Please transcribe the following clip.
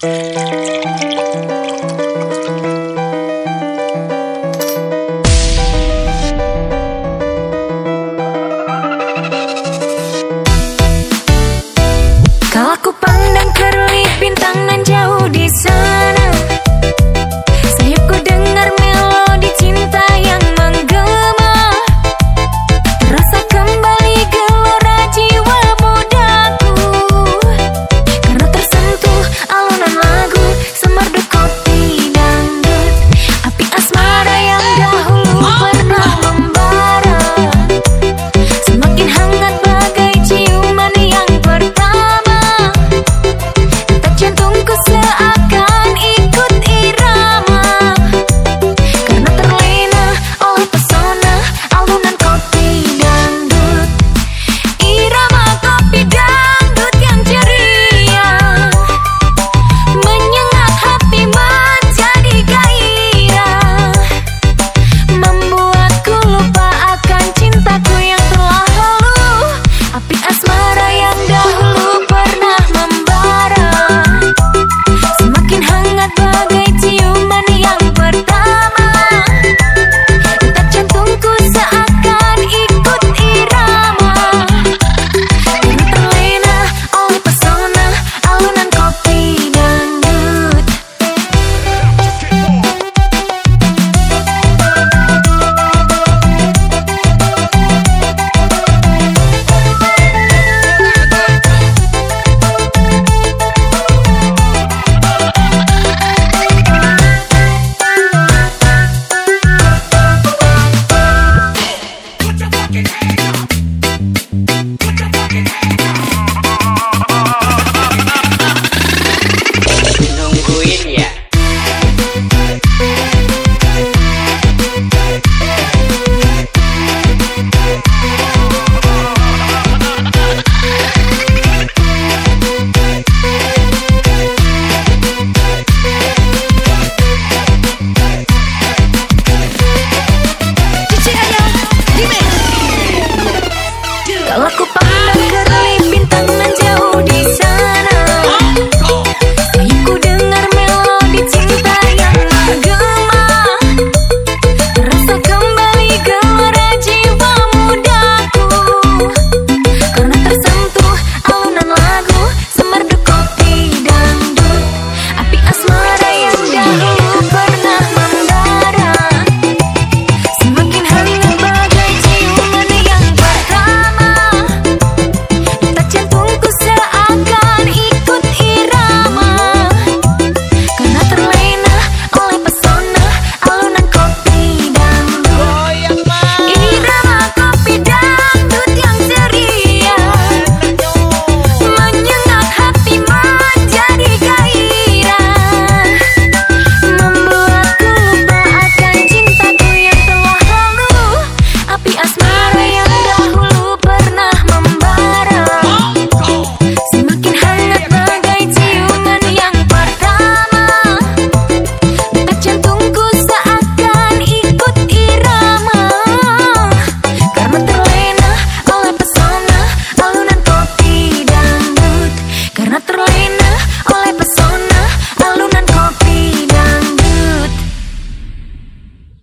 Música